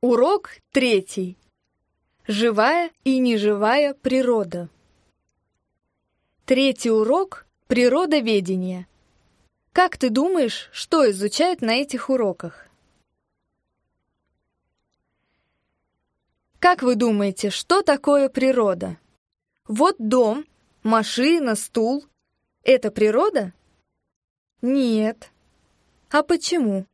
Урок третий. Живая и неживая природа. Третий урок — природоведение. Как ты думаешь, что изучают на этих уроках? Как вы думаете, что такое природа? Вот дом, машина, стул. Это природа? Нет. А почему?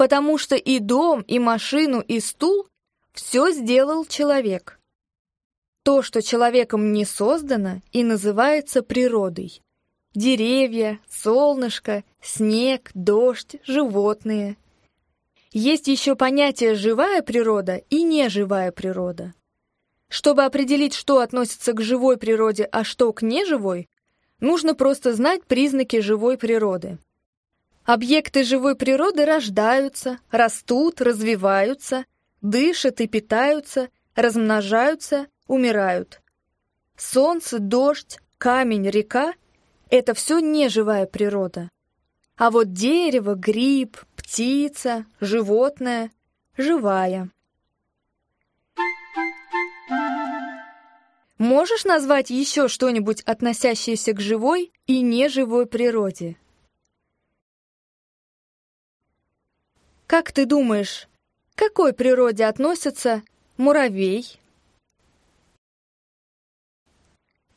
Потому что и дом, и машину, и стул все сделал человек. То, что человеком не создано, и называется природой. Деревья, солнышко, снег, дождь, животные. Есть еще понятие «живая природа» и «неживая природа». Чтобы определить, что относится к живой природе, а что к неживой, нужно просто знать признаки живой природы. Объекты живой природы рождаются, растут, развиваются, дышат и питаются, размножаются, умирают. Солнце, дождь, камень, река — это все неживая природа. А вот дерево, гриб, птица, животное — живая. Можешь назвать еще что-нибудь, относящееся к живой и неживой природе? Как ты думаешь, к какой природе относятся муравей,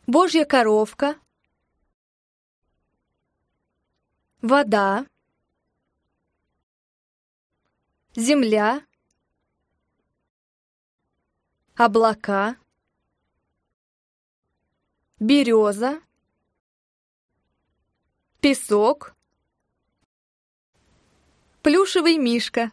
божья коровка, вода, земля, облака, береза, песок, Плюшевый мишка